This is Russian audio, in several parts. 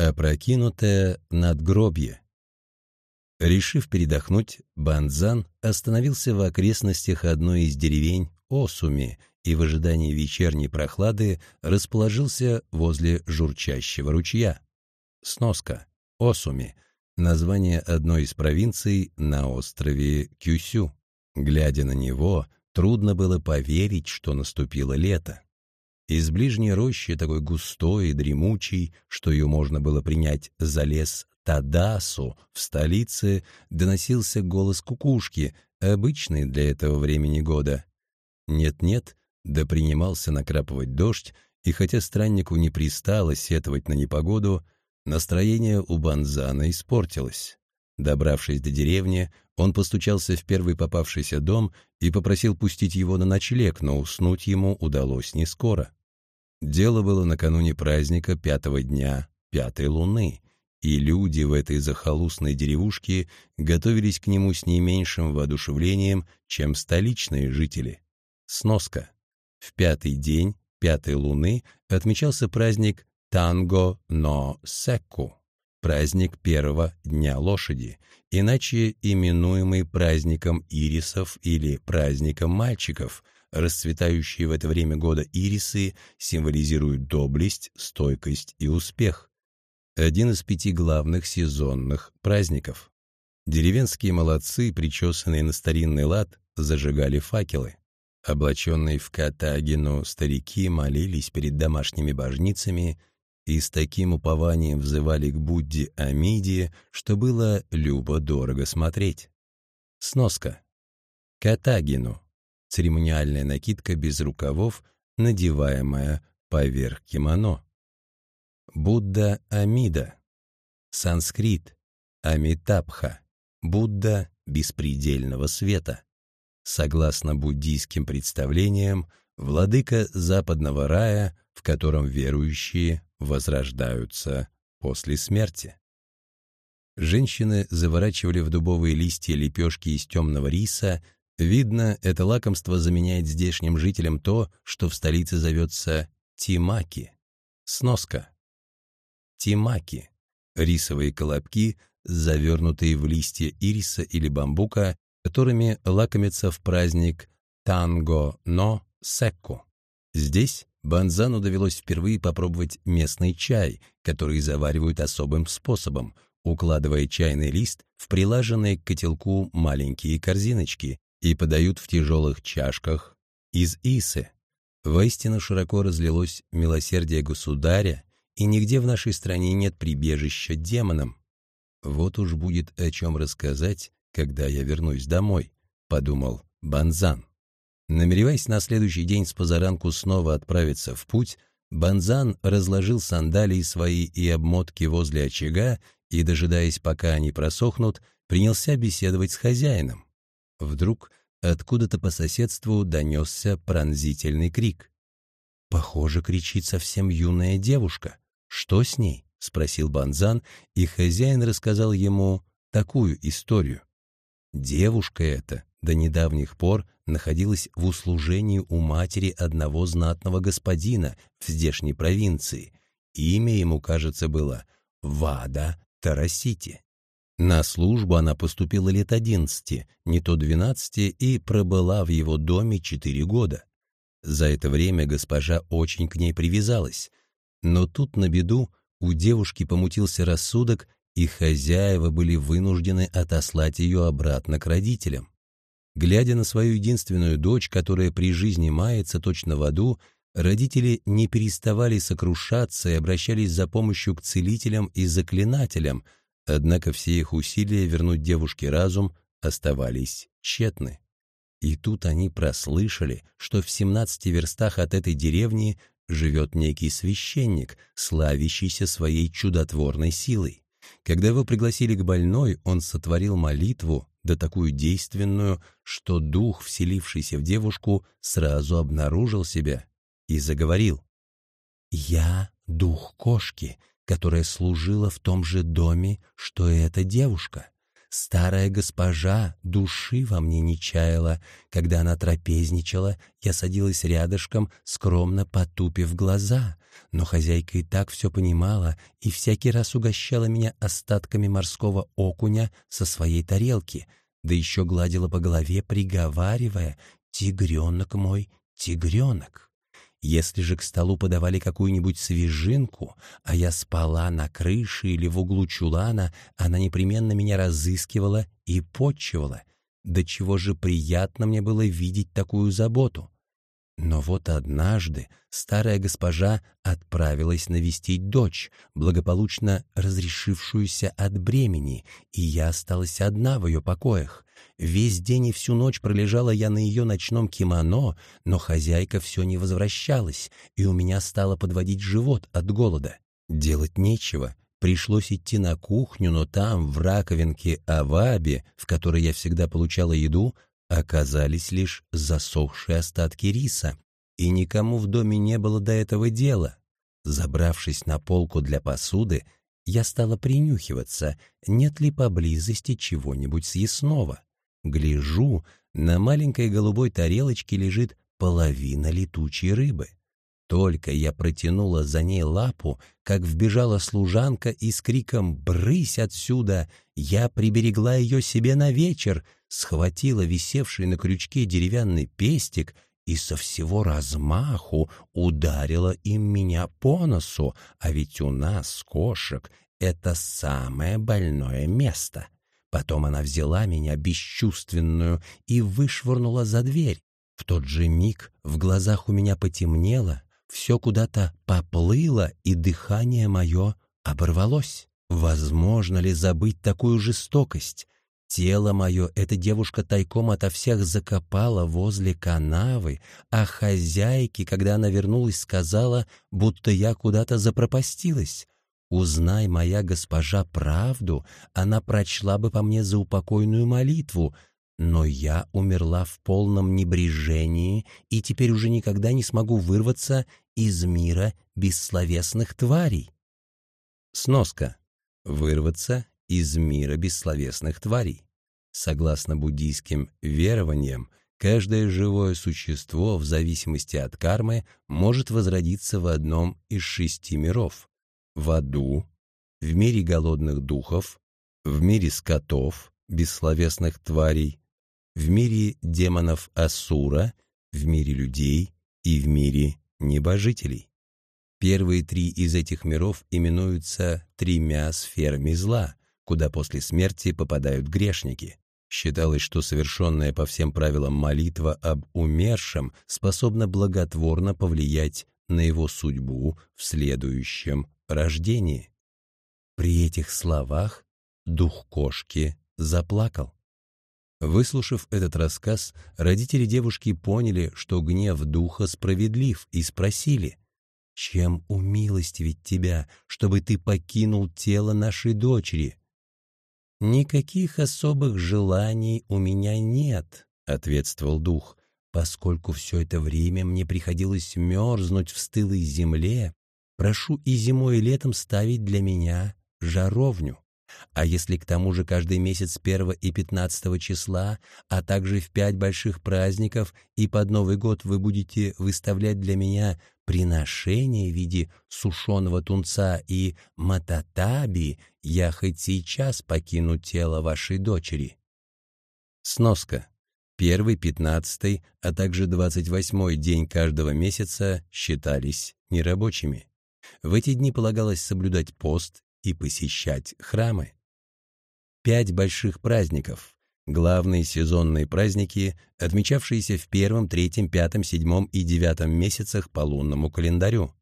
Опрокинутое надгробье. Решив передохнуть, Банзан остановился в окрестностях одной из деревень Осуми и в ожидании вечерней прохлады расположился возле журчащего ручья. Сноска. Осуми — название одной из провинций на острове Кюсю. Глядя на него, трудно было поверить, что наступило лето. Из ближней рощи, такой густой и дремучий, что ее можно было принять за лес Тадасу, в столице доносился голос кукушки, обычный для этого времени года. Нет-нет, да принимался накрапывать дождь, и хотя страннику не пристало сетовать на непогоду, настроение у Банзана испортилось. Добравшись до деревни, он постучался в первый попавшийся дом и попросил пустить его на ночлег, но уснуть ему удалось не скоро. Дело было накануне праздника пятого дня пятой луны, и люди в этой захолустной деревушке готовились к нему с не меньшим воодушевлением, чем столичные жители. Сноска. В пятый день пятой луны отмечался праздник Танго но Секку, праздник первого дня лошади, иначе именуемый праздником ирисов или праздником мальчиков – Расцветающие в это время года ирисы символизируют доблесть, стойкость и успех. Один из пяти главных сезонных праздников. Деревенские молодцы, причесанные на старинный лад, зажигали факелы. Облаченные в катагину старики молились перед домашними божницами и с таким упованием взывали к Будде Амиде, что было любо-дорого смотреть. Сноска. Катагину церемониальная накидка без рукавов, надеваемая поверх кимоно. Будда Амида. Санскрит. Амитабха. Будда беспредельного света. Согласно буддийским представлениям, владыка западного рая, в котором верующие возрождаются после смерти. Женщины заворачивали в дубовые листья лепешки из темного риса, Видно, это лакомство заменяет здешним жителям то, что в столице зовется тимаки. Сноска. Тимаки — рисовые колобки, завернутые в листья ириса или бамбука, которыми лакомятся в праздник танго но секку. Здесь Банзану довелось впервые попробовать местный чай, который заваривают особым способом, укладывая чайный лист в прилаженные к котелку маленькие корзиночки, и подают в тяжелых чашках из исы. Воистину широко разлилось милосердие государя, и нигде в нашей стране нет прибежища демонам. Вот уж будет о чем рассказать, когда я вернусь домой, — подумал Банзан. Намереваясь на следующий день с позаранку снова отправиться в путь, Банзан разложил сандалии свои и обмотки возле очага и, дожидаясь, пока они просохнут, принялся беседовать с хозяином. Вдруг откуда-то по соседству донесся пронзительный крик. «Похоже, кричит совсем юная девушка. Что с ней?» — спросил Банзан, и хозяин рассказал ему такую историю. Девушка эта до недавних пор находилась в услужении у матери одного знатного господина в здешней провинции. Имя ему, кажется, было Вада Тарасити. На службу она поступила лет одиннадцати, не то двенадцати, и пробыла в его доме четыре года. За это время госпожа очень к ней привязалась. Но тут на беду у девушки помутился рассудок, и хозяева были вынуждены отослать ее обратно к родителям. Глядя на свою единственную дочь, которая при жизни мается точно в аду, родители не переставали сокрушаться и обращались за помощью к целителям и заклинателям — Однако все их усилия вернуть девушке разум оставались тщетны. И тут они прослышали, что в 17 верстах от этой деревни живет некий священник, славящийся своей чудотворной силой. Когда его пригласили к больной, он сотворил молитву, да такую действенную, что дух, вселившийся в девушку, сразу обнаружил себя и заговорил. «Я — дух кошки, которая служила в том же доме, что и эта девушка. Старая госпожа души во мне не чаяла. Когда она трапезничала, я садилась рядышком, скромно потупив глаза. Но хозяйка и так все понимала и всякий раз угощала меня остатками морского окуня со своей тарелки, да еще гладила по голове, приговаривая «Тигренок мой, тигренок». Если же к столу подавали какую-нибудь свежинку, а я спала на крыше или в углу чулана, она непременно меня разыскивала и подчивала. До чего же приятно мне было видеть такую заботу. Но вот однажды старая госпожа отправилась навестить дочь, благополучно разрешившуюся от бремени, и я осталась одна в ее покоях. Весь день и всю ночь пролежала я на ее ночном кимоно, но хозяйка все не возвращалась, и у меня стало подводить живот от голода. Делать нечего, пришлось идти на кухню, но там, в раковинке аваби, в которой я всегда получала еду, оказались лишь засохшие остатки риса, и никому в доме не было до этого дела. Забравшись на полку для посуды, я стала принюхиваться, нет ли поблизости чего-нибудь съестного. Гляжу, на маленькой голубой тарелочке лежит половина летучей рыбы. Только я протянула за ней лапу, как вбежала служанка и с криком «Брысь отсюда!» я приберегла ее себе на вечер, схватила висевший на крючке деревянный пестик и со всего размаху ударила им меня по носу, а ведь у нас, кошек, это самое больное место. Потом она взяла меня бесчувственную и вышвырнула за дверь. В тот же миг в глазах у меня потемнело, все куда-то поплыло, и дыхание мое оборвалось. Возможно ли забыть такую жестокость? Тело мое эта девушка тайком ото всех закопала возле канавы, а хозяйке, когда она вернулась, сказала, будто я куда-то запропастилась. Узнай, моя госпожа, правду, она прочла бы по мне заупокойную молитву, но я умерла в полном небрежении и теперь уже никогда не смогу вырваться из мира бессловесных тварей. Сноска. Вырваться из мира бессловесных тварей. Согласно буддийским верованиям, каждое живое существо в зависимости от кармы может возродиться в одном из шести миров в аду, в мире голодных духов, в мире скотов, бессловесных тварей, в мире демонов Асура, в мире людей и в мире небожителей. Первые три из этих миров именуются тремя сферами зла, куда после смерти попадают грешники. Считалось, что совершенная по всем правилам молитва об умершем способна благотворно повлиять на его судьбу в следующем рождении. При этих словах дух кошки заплакал. Выслушав этот рассказ, родители девушки поняли, что гнев духа справедлив, и спросили, «Чем умилостивить тебя, чтобы ты покинул тело нашей дочери?» «Никаких особых желаний у меня нет», — ответствовал дух, «поскольку все это время мне приходилось мерзнуть в стылой земле, Прошу и зимой, и летом ставить для меня жаровню. А если к тому же каждый месяц 1 и 15 числа, а также в пять больших праздников и под Новый год вы будете выставлять для меня приношения в виде сушеного тунца и мататаби, я хоть сейчас покину тело вашей дочери. Сноска. Первый, пятнадцатый, а также двадцать восьмой день каждого месяца считались нерабочими. В эти дни полагалось соблюдать пост и посещать храмы. Пять больших праздников, главные сезонные праздники, отмечавшиеся в первом, третьем, пятом, седьмом и девятом месяцах по лунному календарю.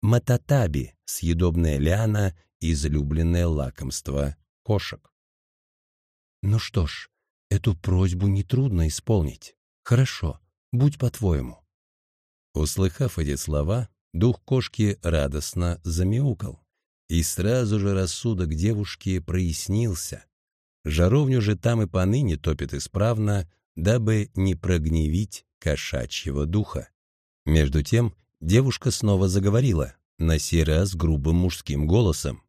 Мататаби, съедобная ляна, излюбленное лакомство кошек. Ну что ж, эту просьбу нетрудно исполнить. Хорошо, будь по-твоему. Услыхав эти слова, Дух кошки радостно замяукал. И сразу же рассудок девушки прояснился. Жаровню же там и поныне топит исправно, дабы не прогневить кошачьего духа. Между тем девушка снова заговорила, на сей раз грубым мужским голосом.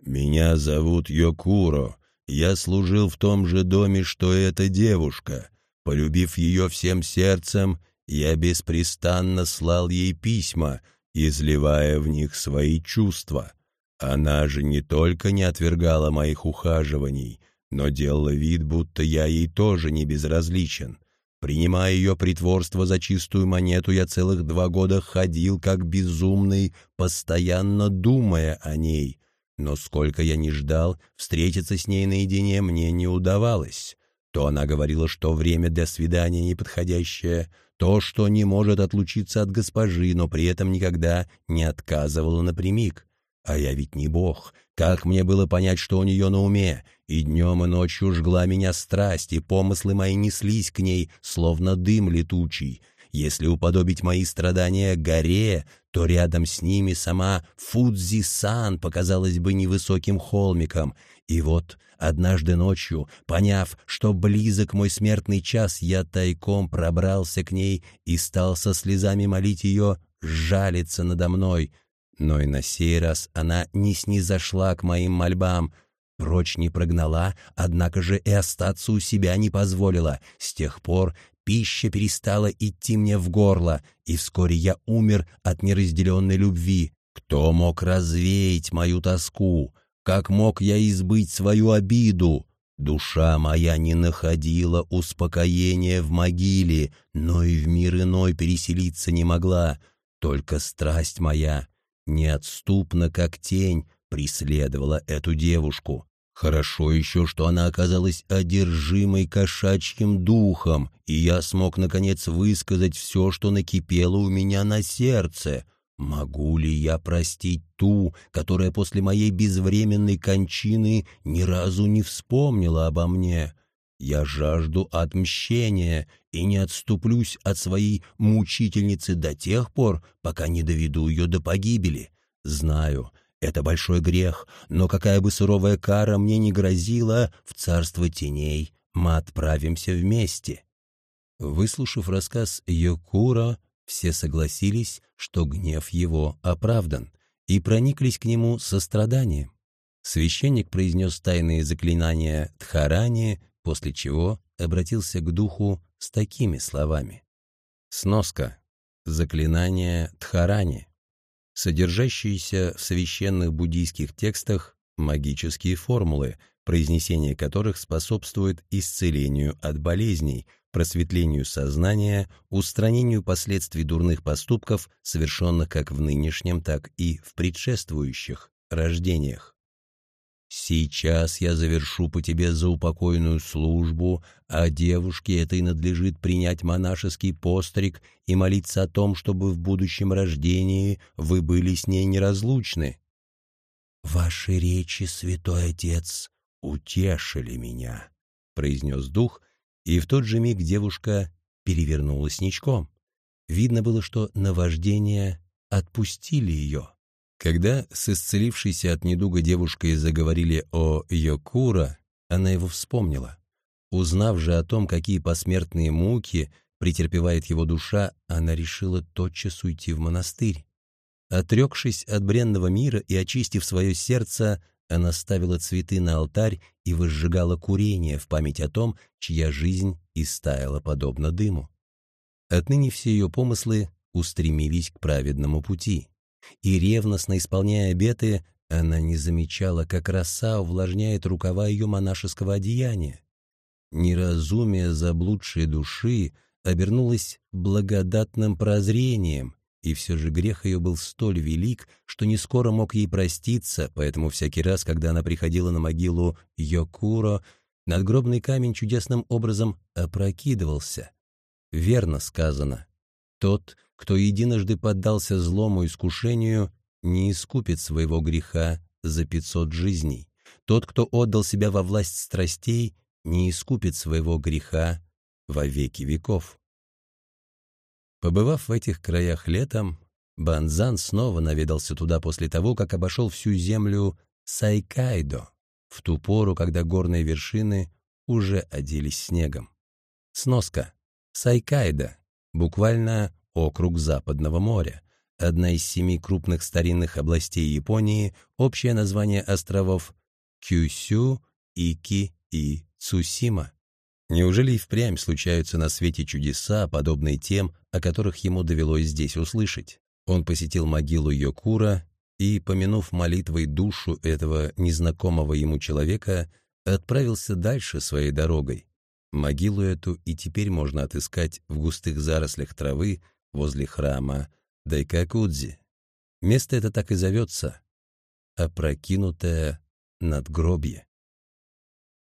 «Меня зовут Йокуро. Я служил в том же доме, что и эта девушка. Полюбив ее всем сердцем, я беспрестанно слал ей письма, изливая в них свои чувства. Она же не только не отвергала моих ухаживаний, но делала вид, будто я ей тоже не безразличен. Принимая ее притворство за чистую монету, я целых два года ходил как безумный, постоянно думая о ней. Но сколько я не ждал, встретиться с ней наедине мне не удавалось. То она говорила, что время для свидания неподходящее, то, что не может отлучиться от госпожи, но при этом никогда не отказывала напрямик. А я ведь не бог. Как мне было понять, что у нее на уме? И днем, и ночью жгла меня страсть, и помыслы мои неслись к ней, словно дым летучий. Если уподобить мои страдания горе, то рядом с ними сама Фудзи-сан показалась бы невысоким холмиком. И вот однажды ночью, поняв, что близок мой смертный час, я тайком пробрался к ней и стал со слезами молить ее жалиться надо мной — но и на сей раз она не снизошла к моим мольбам, прочь не прогнала, однако же и остаться у себя не позволила. С тех пор пища перестала идти мне в горло, и вскоре я умер от неразделенной любви. Кто мог развеять мою тоску? Как мог я избыть свою обиду? Душа моя не находила успокоения в могиле, но и в мир иной переселиться не могла. Только страсть моя неотступно, как тень, преследовала эту девушку. Хорошо еще, что она оказалась одержимой кошачьим духом, и я смог, наконец, высказать все, что накипело у меня на сердце. Могу ли я простить ту, которая после моей безвременной кончины ни разу не вспомнила обо мне? Я жажду отмщения и не отступлюсь от своей мучительницы до тех пор, пока не доведу ее до погибели. Знаю, это большой грех, но какая бы суровая кара мне не грозила, в царство теней мы отправимся вместе». Выслушав рассказ Йокура, все согласились, что гнев его оправдан, и прониклись к нему состраданием. Священник произнес тайные заклинания Тхарани, после чего обратился к духу с такими словами. Сноска. Заклинание Тхарани. Содержащиеся в священных буддийских текстах магические формулы, произнесение которых способствует исцелению от болезней, просветлению сознания, устранению последствий дурных поступков, совершенных как в нынешнем, так и в предшествующих рождениях. Сейчас я завершу по тебе заупокойную службу, а девушке этой надлежит принять монашеский постриг и молиться о том, чтобы в будущем рождении вы были с ней неразлучны. Ваши речи, святой отец, утешили меня, произнес дух, и в тот же миг девушка перевернулась ничком. Видно было, что наваждения отпустили ее. Когда с исцелившейся от недуга девушкой заговорили о Йокура, она его вспомнила. Узнав же о том, какие посмертные муки претерпевает его душа, она решила тотчас уйти в монастырь. Отрекшись от бренного мира и очистив свое сердце, она ставила цветы на алтарь и возжигала курение в память о том, чья жизнь истаяла подобно дыму. Отныне все ее помыслы устремились к праведному пути и, ревностно исполняя обеты, она не замечала, как роса увлажняет рукава ее монашеского одеяния. Неразумие заблудшей души обернулось благодатным прозрением, и все же грех ее был столь велик, что не скоро мог ей проститься, поэтому всякий раз, когда она приходила на могилу Йокуро, надгробный камень чудесным образом опрокидывался. Верно сказано. Тот, кто единожды поддался злому искушению, не искупит своего греха за пятьсот жизней. Тот, кто отдал себя во власть страстей, не искупит своего греха во веки веков. Побывав в этих краях летом, Банзан снова наведался туда после того, как обошел всю землю Сайкайдо, в ту пору, когда горные вершины уже оделись снегом. Сноска. Сайкайдо. Буквально округ Западного моря, одна из семи крупных старинных областей Японии, общее название островов Кюсю Ики и Цусима. Неужели и впрямь случаются на свете чудеса, подобные тем, о которых ему довелось здесь услышать? Он посетил могилу Йокура и, помянув молитвой душу этого незнакомого ему человека, отправился дальше своей дорогой. Могилу эту и теперь можно отыскать в густых зарослях травы возле храма Дайкакудзи. Место это так и зовется — опрокинутое надгробье.